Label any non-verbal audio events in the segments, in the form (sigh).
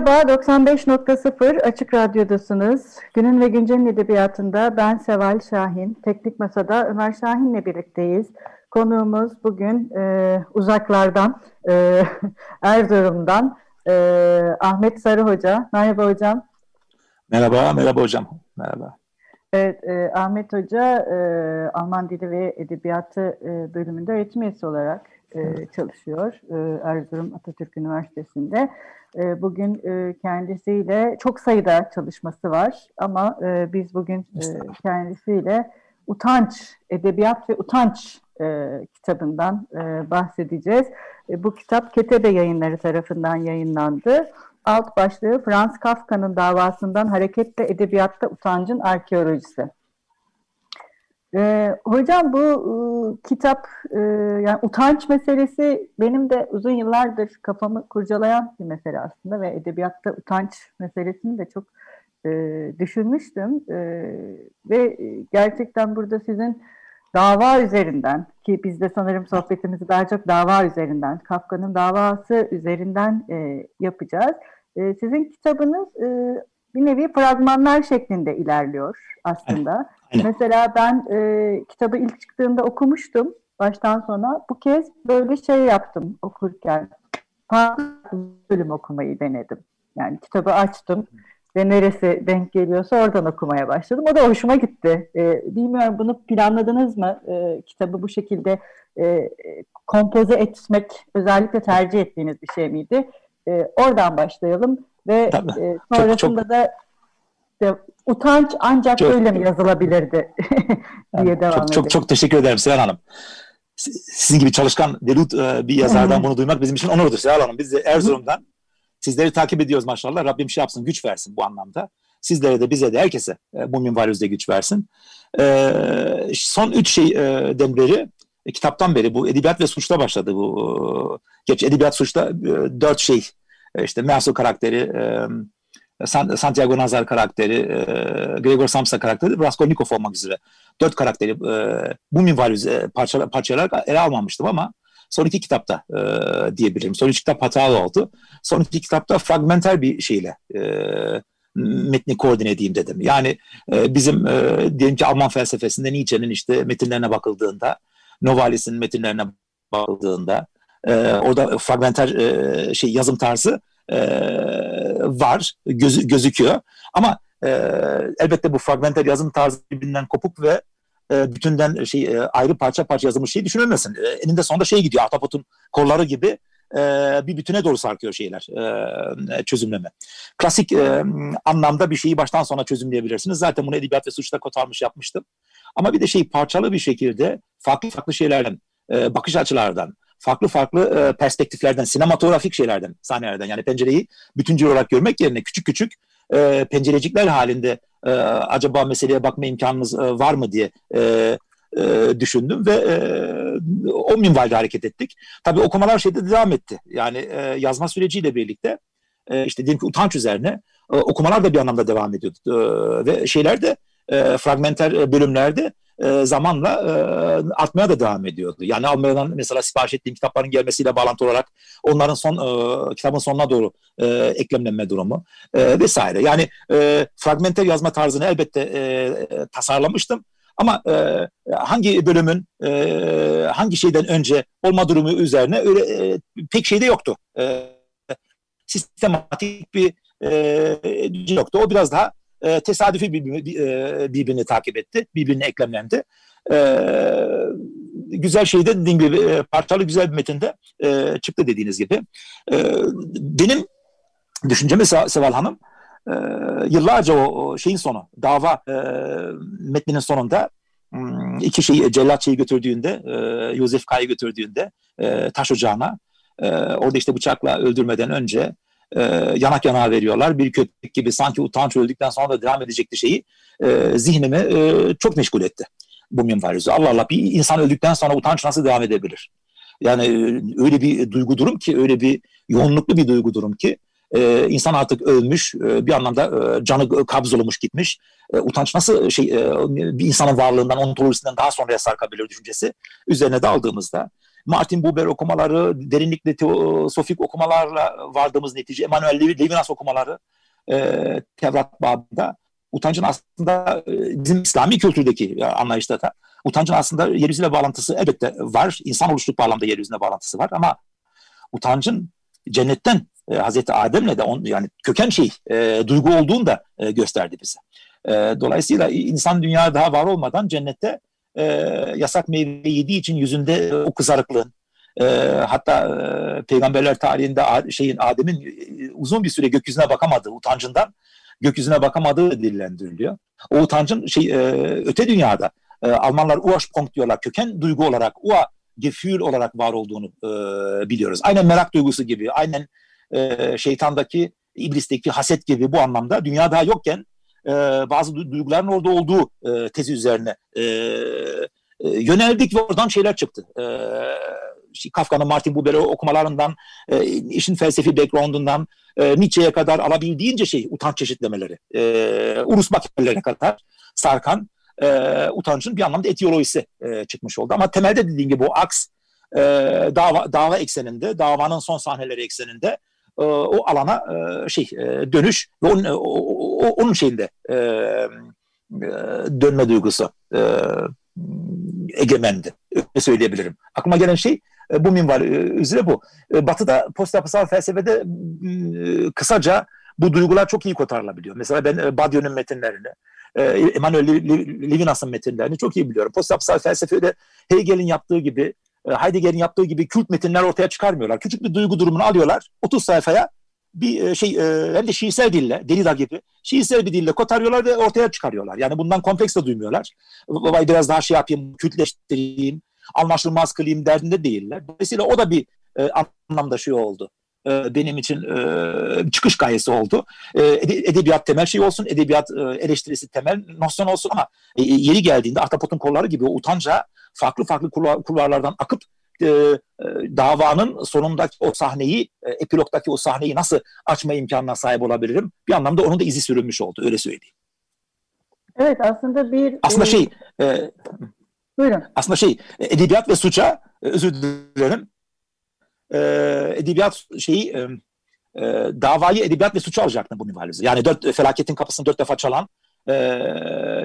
Merhaba, 95.0 Açık Radyo'dasınız. Günün ve Güncel'in edebiyatında ben Seval Şahin. Teknik Masa'da Ömer Şahin'le birlikteyiz. Konuğumuz bugün e, uzaklardan, e, (laughs) Erzurum'dan e, Ahmet Sarı Hoca. Merhaba hocam. Merhaba, merhaba hocam. Merhaba. Evet, e, Ahmet Hoca e, Alman Dili ve Edebiyatı e, bölümünde öğretim üyesi olarak e, çalışıyor e, Erzurum Atatürk Üniversitesi'nde. E, bugün e, kendisiyle çok sayıda çalışması var ama e, biz bugün e, kendisiyle Utanç, Edebiyat ve Utanç kitabından bahsedeceğiz. Bu kitap Ketebe yayınları tarafından yayınlandı. Alt başlığı Franz Kafka'nın davasından hareketle edebiyatta utancın arkeolojisi. Ee, hocam bu e, kitap e, yani utanç meselesi benim de uzun yıllardır kafamı kurcalayan bir mesele aslında ve edebiyatta utanç meselesini de çok e, düşünmüştüm e, ve gerçekten burada sizin dava üzerinden ki biz de sanırım sohbetimizi daha çok dava üzerinden Kafka'nın davası üzerinden e, yapacağız. E, sizin kitabınız e, bir nevi fragmanlar şeklinde ilerliyor aslında. Aynen. Mesela ben e, kitabı ilk çıktığında okumuştum baştan sona. Bu kez böyle şey yaptım okurken. Farklı bölüm okumayı denedim. Yani kitabı açtım ve neresi denk geliyorsa oradan okumaya başladım. O da hoşuma gitti. E, bilmiyorum bunu planladınız mı? E, kitabı bu şekilde e, kompoze etmek özellikle tercih ettiğiniz bir şey miydi? E, oradan başlayalım ve e, sonrasında çok, çok... da de, utanç ancak çok, öyle mi yazılabilirdi (laughs) diye devam çok, çok, çok teşekkür ederim Seher Hanım. Sizin gibi çalışkan delut e, bir yazardan bunu duymak bizim için onurdur Seher Hanım. Biz de Erzurum'dan sizleri takip ediyoruz maşallah. Rabbim şey yapsın, güç versin bu anlamda. Sizlere de bize de herkese e, bu minvalüzde güç versin. E, son üç şeyden beri kitaptan beri bu edebiyat ve suçta başladı bu. Geç edebiyat suçta dört şey işte Merso karakteri, Santiago Nazar karakteri, e, Gregor Samsa karakteri, Raskolnikov olmak üzere. Dört karakteri e, bu minvalüz e, parçalar ele almamıştım ama son iki kitapta e, diyebilirim. Son iki kitap hatalı oldu. Son iki kitapta fragmenter bir şeyle metni koordine edeyim dedim. Yani bizim diyelim ki Alman felsefesinde Nietzsche'nin işte metinlerine bakıldığında, Novalis'in metinlerine bakıldığında orada fragmenter şey yazım tarzı e, var, göz, gözüküyor. Ama e, elbette bu fragmenter yazım tarzı birbirinden kopuk ve e, bütünden şey e, ayrı parça parça yazılmış şey düşünülmesin. E, eninde sonunda şey gidiyor, Atapot'un kolları gibi e, bir bütüne doğru sarkıyor şeyler, e, çözümleme. Klasik e, anlamda bir şeyi baştan sona çözümleyebilirsiniz. Zaten bunu edebiyat ve suçta kotarmış yapmıştım. Ama bir de şey parçalı bir şekilde farklı farklı şeylerden, e, bakış açılardan, farklı farklı e, perspektiflerden, sinematografik şeylerden, sahnelerden yani pencereyi bütüncül olarak görmek yerine küçük küçük e, pencerecikler halinde e, acaba meseleye bakma imkanınız e, var mı diye e, e, düşündüm ve e, o minvalde hareket ettik. Tabii okumalar şeyde devam etti. Yani e, yazma süreciyle birlikte e, işte diyelim ki utanç üzerine e, okumalar da bir anlamda devam ediyordu. E, ve şeyler de e, fragmenter bölümlerde e, zamanla e, artmaya da devam ediyordu. Yani Almanya'dan mesela sipariş ettiğim kitapların gelmesiyle bağlantı olarak onların son e, kitabın sonuna doğru e, eklemlenme durumu e, vesaire. Yani e, fragmenter yazma tarzını elbette e, tasarlamıştım. Ama e, hangi bölümün e, hangi şeyden önce olma durumu üzerine öyle e, pek şey de yoktu. E, sistematik bir e, yoktu. O biraz daha e, tesadüfi birbirini, birbirini takip etti. Birbirine eklemlendi. E, güzel şey de dediğim gibi e, parçalı güzel bir metinde e, çıktı dediğiniz gibi. E, benim düşüncemi Seval Hanım e, yıllarca o, şeyin sonu, dava e, metninin sonunda hmm, iki şeyi Cellatçı'yı götürdüğünde, e, Yosef K'yı götürdüğünde e, taş ocağına e, orada işte bıçakla öldürmeden önce e, yanak yana veriyorlar. Bir köpek gibi sanki utanç öldükten sonra da devam edecekti şeyi e, zihnimi e, çok meşgul etti bu minvalüzü. Allah Allah bir insan öldükten sonra utanç nasıl devam edebilir? Yani e, öyle bir duygu durum ki, öyle bir yoğunluklu bir duygu durum ki e, insan artık ölmüş, e, bir anlamda e, canı kabz olmuş gitmiş. E, utanç nasıl şey e, bir insanın varlığından, ontolojisinden daha sonraya sarkabilir düşüncesi üzerine daldığımızda Martin Buber okumaları, derinlikli teosofik okumalarla vardığımız netice, Emanuel Levinas okumaları e, Tevrat babında utancın aslında e, bizim İslami kültürdeki anlayışta da utancın aslında yeryüzüyle bağlantısı elbette var. İnsan oluşluk bağlamda yeryüzüne bağlantısı var ama utancın cennetten e, Hazreti Adem'le de on, yani köken şey e, duygu olduğunu da e, gösterdi bize. E, dolayısıyla insan dünya daha var olmadan cennette e, yasak meyve yediği için yüzünde o kızarıklığın e, hatta e, peygamberler tarihinde şeyin Adem'in e, uzun bir süre gökyüzüne bakamadığı utancından gökyüzüne bakamadığı dillendiriliyor. O utancın şey e, öte dünyada e, Almanlar Ursprung diyorlar köken duygu olarak Ua Gefühl olarak var olduğunu e, biliyoruz. Aynen merak duygusu gibi, aynen e, şeytandaki, iblisteki haset gibi bu anlamda dünya daha yokken e, bazı duyguların orada olduğu e, tezi üzerine e, e, yöneldik ve oradan şeyler çıktı. E, Kafka'nın Martin Buber'i okumalarından, e, işin felsefi background'undan e, Nietzsche'ye kadar alabildiğince şey utanç çeşitlemeleri, e, Urus makinelerine kadar sarkan e, utancın bir anlamda etiyolojisi e, çıkmış oldu. Ama temelde dediğim gibi bu aks e, dava, dava ekseninde, davanın son sahneleri ekseninde e, o alana e, şey e, dönüş ve onun, o, o, onun şeyinde e, e, dönme duygusu e, egemendi. Öyle söyleyebilirim. Aklıma gelen şey e, bu minval e, üzere bu. E, batı'da post yapısal felsefede e, kısaca bu duygular çok iyi kotarılabiliyor. Mesela ben e, Badiou'nun metinlerini, e, Emmanuel Levinas'ın metinlerini çok iyi biliyorum. Post yapısal felsefede Hegel'in yaptığı gibi e, Heidegger'in yaptığı gibi kült metinler ortaya çıkarmıyorlar. Küçük bir duygu durumunu alıyorlar. 30 sayfaya bir e, şey e, hem de şiirsel dille, Derrida gibi şiirsel bir dille kotarıyorlar ve ortaya çıkarıyorlar. Yani bundan kompleks de duymuyorlar. Vay biraz daha şey yapayım, kültleştireyim, anlaşılmaz kılayım derdinde değiller. Dolayısıyla o da bir e, anlamda şey oldu. E, benim için e, çıkış gayesi oldu. E, edebiyat temel şey olsun, edebiyat e, eleştirisi temel nosyon olsun ama e, yeri geldiğinde Ahtapot'un kolları gibi o utanca farklı farklı kulvarlardan akıp e, davanın sonundaki o sahneyi, e, epilogdaki o sahneyi nasıl açma imkanına sahip olabilirim? Bir anlamda onun da izi sürülmüş oldu, öyle söyleyeyim. Evet, aslında bir... Aslında şey... E, buyurun. Aslında şey, edebiyat ve suça, özür dilerim, e, edebiyat şeyi... E, e, davayı edebiyat ve suça alacaktı bu minvalde. Yani dört felaketin kapısını dört defa çalan e,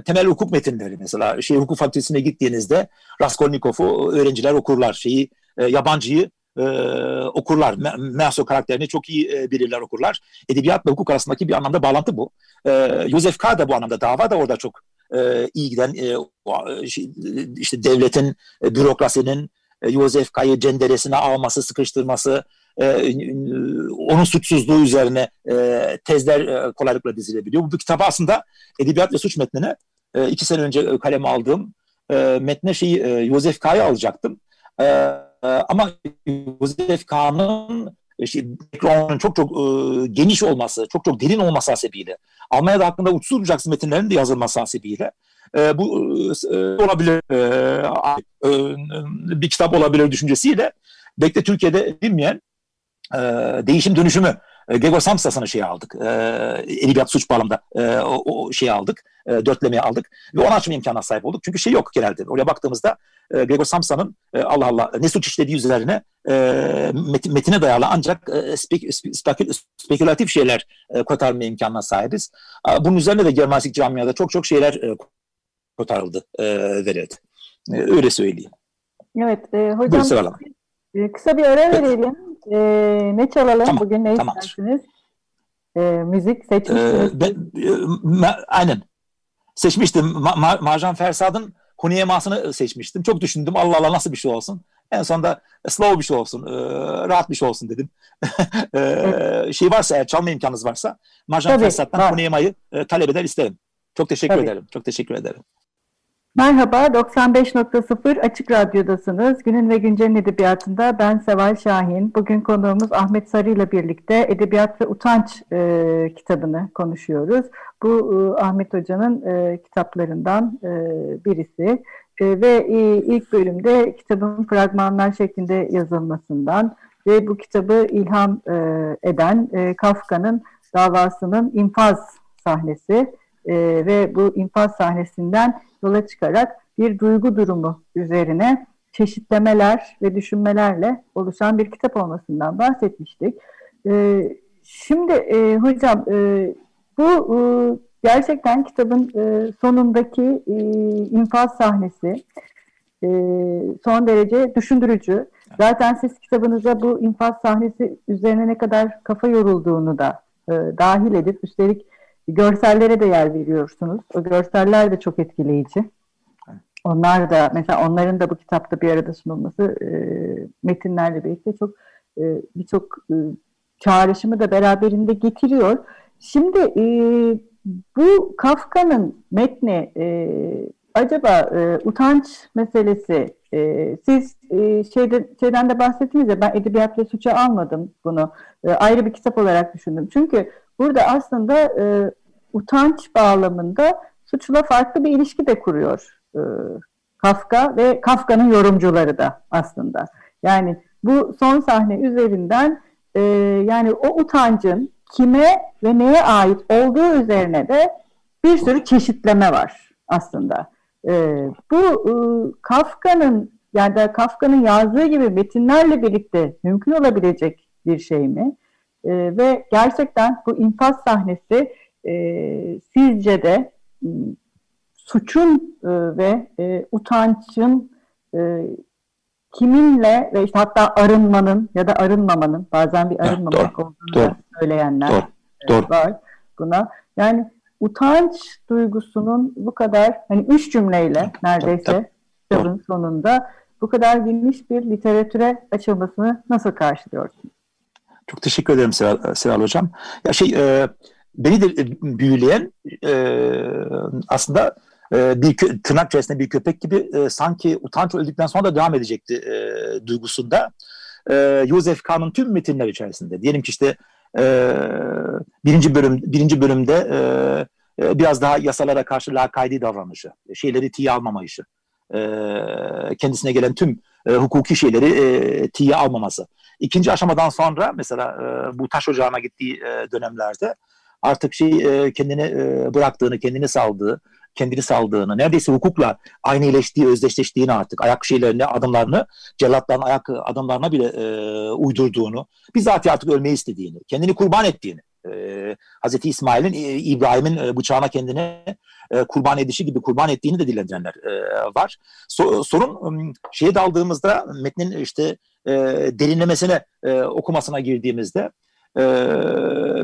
temel hukuk metinleri mesela şey hukuk fakültesine gittiğinizde Raskolnikov'u öğrenciler okurlar. Şeyi e, yabancıyı e, okurlar. Measo karakterini çok iyi e, bilirler okurlar. Edebiyatla hukuk arasındaki bir anlamda bağlantı bu. E, Joseph K. da bu anlamda dava da orada çok e, iyi giden e, şey, işte devletin, e, bürokrasinin e, Joseph K'yı cenderesine alması, sıkıştırması, e, onun suçsuzluğu üzerine e, tezler e, kolaylıkla dizilebiliyor. Bu kitabı aslında edebiyat ve suç metnine iki sene önce kaleme aldığım metne şeyi e, K'yı alacaktım. Ama Joseph K'nın işte, çok çok e, geniş olması, çok çok derin olması hasebiyle, Almanya'da hakkında uçsuz bucaksız metinlerin de yazılması hasebiyle e, bu e, olabilir e, e, bir kitap olabilir düşüncesiyle belki Türkiye'de bilmeyen e, değişim dönüşümü e, Gregor Samsa'sını şey aldık. E, edebiyat suç bağlamda e, o, o şeyi aldık. E, dörtlemeye aldık. Ve onu açma imkanına sahip olduk. Çünkü şey yok genelde. Oraya baktığımızda e, Gregor Samsa'nın e, Allah Allah ne suç işlediği üzerine e, metin, metine dayalı ancak e, spek, spekül, spekülatif şeyler e, kotarma imkanına sahibiz. Bunun üzerine de Germanistik camiada çok çok şeyler e, kotarıldı, e, verildi. E, öyle söyleyeyim. Evet, e, hocam e, kısa bir ara verelim. E, ne çalalım tamam, bugün? Ne tamamdır. istersiniz? E, müzik seçmişsiniz. Ee, ben, e, aynen. Seçmiştim. Ma, ma, Marjan Fersad'ın Huneyemasını seçmiştim. Çok düşündüm. Allah Allah nasıl bir şey olsun. En sonunda slow bir şey olsun. E, rahat bir şey olsun dedim. (laughs) e, şey varsa eğer çalma imkanınız varsa Marjan Fersad'dan Huneyemayı e, talep eder isterim. Çok teşekkür Tabii. ederim. Çok teşekkür ederim. Merhaba, 95.0 Açık Radyo'dasınız. Günün ve Güncel'in edebiyatında ben Seval Şahin. Bugün konuğumuz Ahmet Sarı ile birlikte Edebiyat ve Utanç e, kitabını konuşuyoruz. Bu e, Ahmet Hoca'nın e, kitaplarından e, birisi. E, ve e, ilk bölümde kitabın fragmanlar şeklinde yazılmasından ve bu kitabı ilham e, eden e, Kafka'nın davasının infaz sahnesi e, ve bu infaz sahnesinden yola çıkarak bir duygu durumu üzerine çeşitlemeler ve düşünmelerle oluşan bir kitap olmasından bahsetmiştik. E, şimdi e, hocam e, bu e, gerçekten kitabın e, sonundaki e, infaz sahnesi e, son derece düşündürücü. Zaten siz kitabınıza bu infaz sahnesi üzerine ne kadar kafa yorulduğunu da e, dahil edip üstelik Görsellere de yer veriyorsunuz. O görseller de çok etkileyici. Onlar da mesela onların da bu kitapta bir arada sunulması e, metinlerle birlikte çok e, birçok e, çağrışımı da beraberinde getiriyor. Şimdi e, bu Kafka'nın metni e, acaba e, utanç meselesi e, siz e, şeyde, şeyden de bahsettiniz ya ben edebiyat ve suça almadım bunu e, ayrı bir kitap olarak düşündüm. Çünkü burada aslında e, utanç bağlamında suçla farklı bir ilişki de kuruyor e, Kafka ve Kafka'nın yorumcuları da aslında. Yani bu son sahne üzerinden e, yani o utancın kime ve neye ait olduğu üzerine de bir sürü çeşitleme var aslında. E, bu e, Kafka'nın yani da Kafka'nın yazdığı gibi metinlerle birlikte mümkün olabilecek bir şey mi? E, ve gerçekten bu infaz sahnesi e, sizce de suçun e, ve e, utançın e, kiminle ve işte hatta arınmanın ya da arınmamanın bazen bir arınmamak doğru, olduğunu doğru, söyleyenler doğru, e, doğru. var buna. Yani utanç duygusunun bu kadar hani üç cümleyle neredeyse kitabın sonunda bu kadar geniş bir literatüre açılmasını nasıl karşılıyorsunuz? Çok teşekkür ederim Seval, Seval Hocam. Ya şey e, beni de e, büyüleyen e, aslında e, bir tırnak içerisinde bir köpek gibi e, sanki utanç öldükten sonra da devam edecekti e, duygusunda. E, Joseph Kahn'ın tüm metinler içerisinde diyelim ki işte e, birinci bölüm birinci bölümde e, e, biraz daha yasalara karşı lakaydi davranışı, şeyleri tiye almamayışı, e, kendisine gelen tüm e, hukuki şeyleri e, tiye almaması. İkinci aşamadan sonra mesela e, bu taş ocağına gittiği e, dönemlerde artık şey e, kendini e, bıraktığını, kendini saldığı, kendini saldığını, neredeyse hukukla aynıleştiği, özdeşleştiğini artık ayak şeylerini, adımlarını, cellatların ayak adımlarına bile e, uydurduğunu, bizzat artık ölmeyi istediğini, kendini kurban ettiğini, e, Hazreti İsmail'in e, İbrahim'in e, bıçağına kendini e, kurban edişi gibi kurban ettiğini de dilendirenler e, var. So, sorun şeye daldığımızda metnin işte e, derinlemesine e, okumasına girdiğimizde e,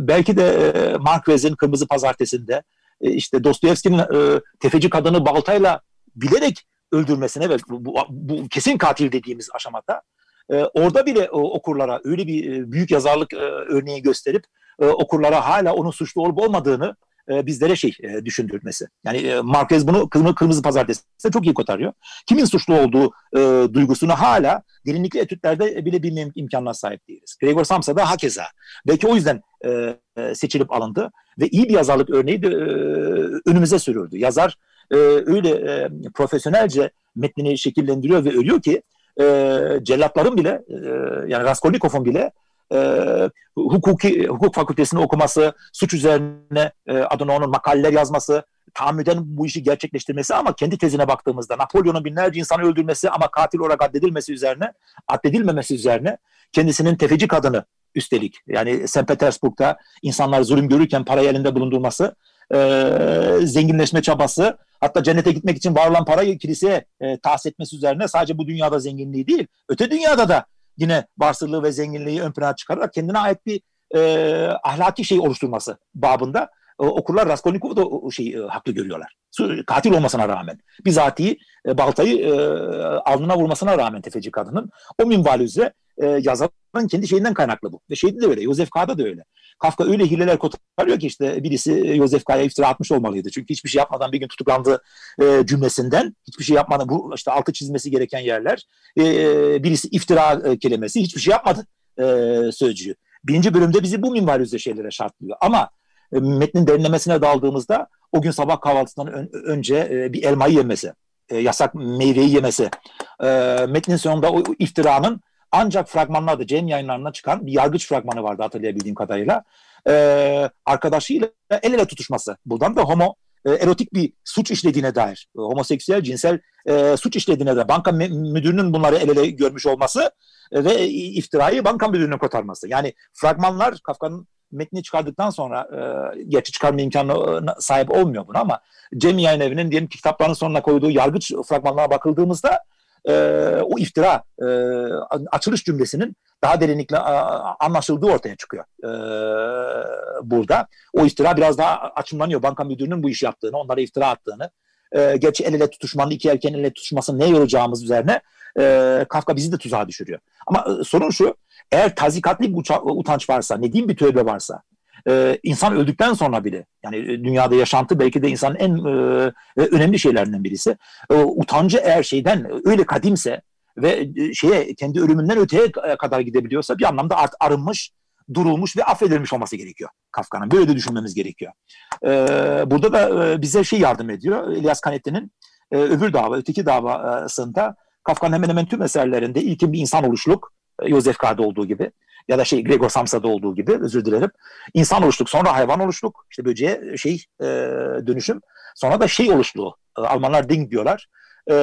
belki de e, Marquez'in Kırmızı Pazartesi'nde e, işte Dostoyevski'nin e, tefeci kadını baltayla bilerek öldürmesine ve bu, bu, bu kesin katil dediğimiz aşamada e, orada bile e, okurlara öyle bir e, büyük yazarlık e, örneği gösterip e, okurlara hala onun suçlu olup olmadığını e, bizlere şey e, düşündürmesi. Yani e, Marquez bunu kırmızı, kırmızı pazartesinde çok iyi kotarıyor. Kimin suçlu olduğu e, duygusunu hala derinlikli etütlerde bile bilme imkanına sahip değiliz. Gregor Samsa da hakeza. Belki o yüzden e, e, seçilip alındı ve iyi bir yazarlık örneği de e, önümüze sürüldü. Yazar e, öyle e, profesyonelce metnini şekillendiriyor ve ölüyor ki e, cellatların bile e, yani Raskolnikov'un bile e, hukuki hukuk fakültesini okuması, suç üzerine e, adına onun makaleler yazması, tahammüden bu işi gerçekleştirmesi ama kendi tezine baktığımızda Napolyon'un binlerce insanı öldürmesi ama katil olarak addedilmesi üzerine, addedilmemesi üzerine kendisinin tefeci kadını üstelik yani St. Petersburg'da insanlar zulüm görürken parayı elinde bulundurması, e, zenginleşme çabası, hatta cennete gitmek için var olan parayı kiliseye e, tahsis etmesi üzerine sadece bu dünyada zenginliği değil, öte dünyada da yine varsılığı ve zenginliği ön plana çıkararak kendine ait bir e, ahlaki şey oluşturması babında e, okurlar Raskolnikov'u da o şeyi e, haklı görüyorlar. Katil olmasına rağmen. Bizatihi e, baltayı e, alnına vurmasına rağmen tefeci kadının o minval üzere e, yazarın kendi şeyinden kaynaklı bu. Ve şeyde de öyle. Yosef K'da da öyle. Kafka öyle hileler kotarıyor ki işte birisi Josef Kaya iftira atmış olmalıydı. Çünkü hiçbir şey yapmadan bir gün tutuklandı e, cümlesinden hiçbir şey yapmadan bu işte altı çizmesi gereken yerler e, birisi iftira e, kelimesi hiçbir şey yapmadı e, sözcüğü. Birinci bölümde bizi bu minval üzere şeylere şartlıyor. Ama e, metnin derinlemesine daldığımızda o gün sabah kahvaltısından ön, önce e, bir elmayı yemesi, e, yasak meyveyi yemesi, e, metnin sonunda o, o iftiranın ancak fragmanlarda Cem yayınlarına çıkan bir yargıç fragmanı vardı hatırlayabildiğim kadarıyla. E, arkadaşıyla el ele tutuşması. Buradan da homo e, erotik bir suç işlediğine dair, e, homoseksüel cinsel e, suç işlediğine dair, banka müdürünün bunları el ele görmüş olması e, ve iftirayı banka müdürünün kotarması. Yani fragmanlar Kafka'nın metni çıkardıktan sonra e, gerçi çıkarma imkanı sahip olmuyor buna ama Cem Yayın Evi'nin diyelim kitapların sonuna koyduğu yargıç fragmanlara bakıldığımızda e, o iftira e, açılış cümlesinin daha derinlikle anlaşıldığı ortaya çıkıyor e, burada. O iftira biraz daha açımlanıyor. Banka müdürünün bu işi yaptığını, onlara iftira attığını, e, gerçi el ele tutuşmanın, iki erken el ele tutuşmasını ne yoracağımız üzerine e, Kafka bizi de tuzağa düşürüyor. Ama e, sorun şu, eğer tazikatlı bir utanç varsa, ne diyeyim bir tövbe varsa, e, insan öldükten sonra bile yani e, dünyada yaşantı belki de insanın en e, e, önemli şeylerinden birisi. E, utancı eğer şeyden öyle kadimse ve e, şeye kendi ölümünden öteye kadar gidebiliyorsa bir anlamda art arınmış, durulmuş ve affedilmiş olması gerekiyor Kafka'nın. Böyle de düşünmemiz gerekiyor. E, burada da e, bize şey yardım ediyor. İlyas Kanetti'nin e, öbür dava, öteki davasında Kafka'nın hemen hemen tüm eserlerinde ilkin bir insan oluşluk, Joseph K'da olduğu gibi ya da şey Gregor Samsa'da olduğu gibi özür dilerim. İnsan oluştuk, sonra hayvan oluştuk. İşte böceğe şey e, dönüşüm. Sonra da şey oluştuğu. E, Almanlar ding diyorlar. E,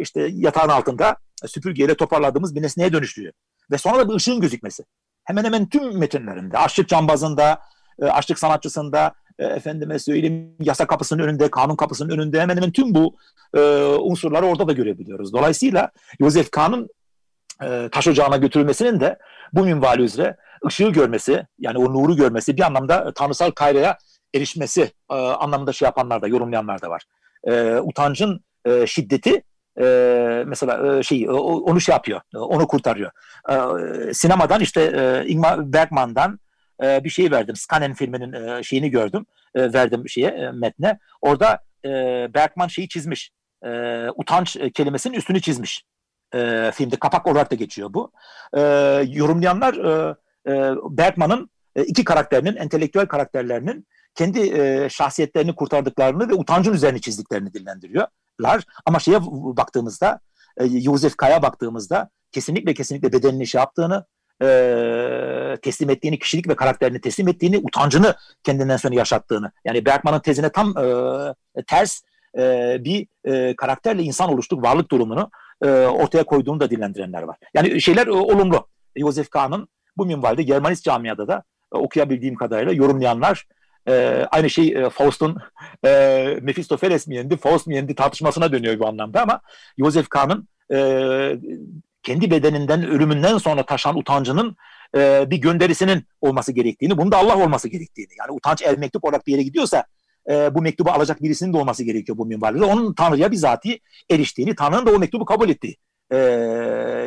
işte yatağın altında süpürgeyle toparladığımız bir nesneye dönüştüğü. Ve sonra da bir ışığın gözükmesi. Hemen hemen tüm metinlerinde, açlık cambazında, e, açlık sanatçısında, e, efendime söyleyeyim yasa kapısının önünde, kanun kapısının önünde hemen hemen tüm bu e, unsurları orada da görebiliyoruz. Dolayısıyla Joseph Kahn'ın e, taş ocağına götürülmesinin de bu minvali üzere ışığı görmesi, yani o nuru görmesi bir anlamda tanrısal kayraya erişmesi e, anlamında şey yapanlar da, yorumlayanlar da var. E, utancın şiddeti mesela şey onu şey yapıyor, onu kurtarıyor. Sinemadan işte Ingmar Bergman'dan bir şey verdim. Scanen filminin şeyini gördüm. Verdim şeye metne. Orada Bergman şeyi çizmiş. E, utanç kelimesinin üstünü çizmiş. E, filmde kapak olarak da geçiyor bu. E, yorumlayanlar e, e, Bergman'ın e, iki karakterinin, entelektüel karakterlerinin kendi e, şahsiyetlerini kurtardıklarını ve utancın üzerine çizdiklerini dillendiriyorlar. Ama şeye baktığımızda, e, Josef Kaya baktığımızda kesinlikle kesinlikle bedenini şey yaptığını, e, teslim ettiğini, kişilik ve karakterini teslim ettiğini, utancını kendinden sonra yaşattığını. Yani Bergman'ın tezine tam e, ters e, bir e, karakterle insan oluştuk, varlık durumunu e, ortaya koyduğunu da dillendirenler var. Yani şeyler e, olumlu. Josef Kahn'ın bu minvalde Germanist camiada da e, okuyabildiğim kadarıyla yorumlayanlar e, aynı şey e, Faust'un e, Mephistopheles mi yendi, Faust mu yendi tartışmasına dönüyor bu anlamda ama Josef Kahn'ın e, kendi bedeninden, ölümünden sonra taşan utancının e, bir gönderisinin olması gerektiğini, bunun da Allah olması gerektiğini. Yani utanç el mektup olarak bir yere gidiyorsa e, bu mektubu alacak birisinin de olması gerekiyor bu minvalde. Onun Tanrı'ya bizatihi eriştiğini, Tanrı'nın da o mektubu kabul ettiği e,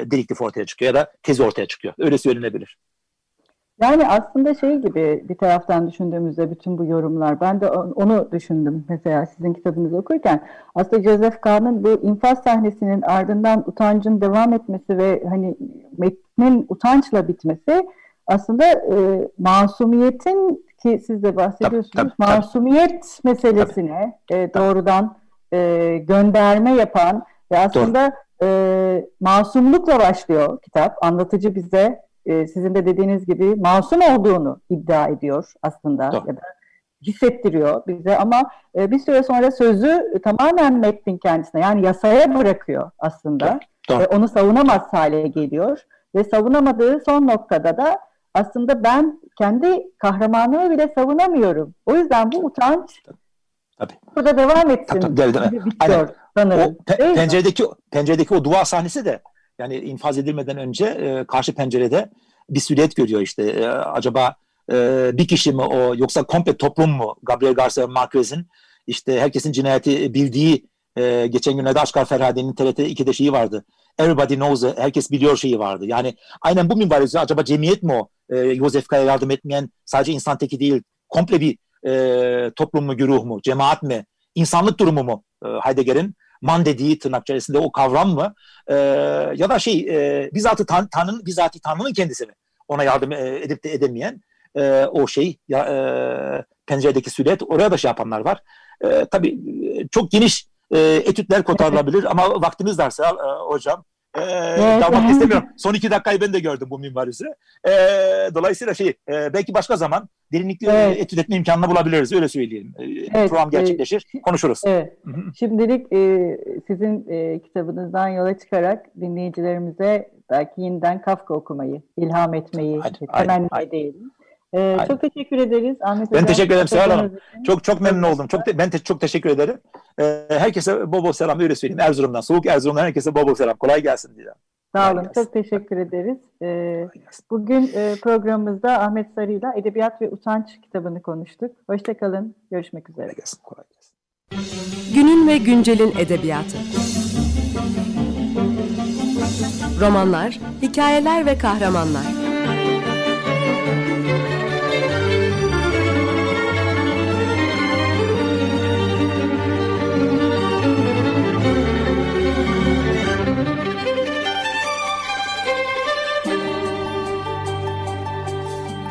dediktif ortaya çıkıyor ya da tezi ortaya çıkıyor. Öyle söylenebilir. Yani aslında şey gibi bir taraftan düşündüğümüzde bütün bu yorumlar, ben de onu düşündüm mesela sizin kitabınızı okurken. Aslında Joseph Kahn'ın bu infaz sahnesinin ardından utancın devam etmesi ve hani metnin utançla bitmesi aslında e, masumiyetin ki siz de bahsediyorsunuz tabii, tabii, masumiyet tabii. meselesine e, doğrudan e, gönderme yapan ve aslında e, masumlukla başlıyor kitap. Anlatıcı bize e, sizin de dediğiniz gibi masum olduğunu iddia ediyor aslında Doğru. ya da hissettiriyor bize ama e, bir süre sonra sözü tamamen metnin kendisine yani yasaya bırakıyor aslında. Doğru. Ve onu savunamaz hale geliyor ve savunamadığı son noktada da aslında ben kendi kahramanımı bile savunamıyorum. O yüzden bu utanç Tabii. burada devam etsin. Tabii, tabii, tabii. Bitiyor, sanırım. O pe- penceredeki, penceredeki o dua sahnesi de yani infaz edilmeden önce e, karşı pencerede bir silüet görüyor işte. E, acaba e, bir kişi mi o yoksa komple toplum mu? Gabriel Garcia Marquez'in işte herkesin cinayeti bildiği E, geçen günlerde Aşkar Ferhade'nin TRT 2'de şeyi vardı. Everybody knows, herkes biliyor şeyi vardı. Yani aynen bu minval acaba cemiyet mi o? E, Yosef Kaya yardım etmeyen sadece insan teki değil, komple bir e, toplum mu, güruh mu, cemaat mi, insanlık durumu mu e, Heidegger'in? man dediği tırnak içerisinde o kavram mı? E, ya da şey e, bizzatı tan Tanrı'nın bizzatı Tanrı'nın kendisi mi? Ona yardım e, edip de edemeyen e, o şey ya, e, penceredeki süret oraya da şey yapanlar var. E, tabii çok geniş e, etütler kotarılabilir ama vaktimiz darsa e, hocam e, evet. dalmak istemiyorum. Son iki dakikayı ben de gördüm bu minvalisi. E, dolayısıyla şey e, belki başka zaman derinlikli evet. etüt etme imkanını bulabiliriz öyle söyleyelim. E, evet. Program gerçekleşir e, konuşuruz. Evet. Şimdilik e, sizin e, kitabınızdan yola çıkarak dinleyicilerimize belki yeniden Kafka okumayı, ilham etmeyi temenni edelim. Ee, çok teşekkür ederiz Ahmet Ben teşekkür ederim Seval Hanım. Çok çok memnun oldum. Çok te, ben te, çok teşekkür ederim. Ee, herkese bol bol selam öyle söyleyeyim. Erzurum'dan, soğuk Erzurum'dan herkese bol bol selam. Kolay gelsin diye. Sağ olun. Çok teşekkür ederiz. Ee, bugün e, programımızda Ahmet Sarı ile Edebiyat ve Utanç kitabını konuştuk. Hoşçakalın. Görüşmek üzere. Kolay gelsin. Kolay gelsin. Günün ve güncelin edebiyatı. Romanlar, hikayeler ve kahramanlar.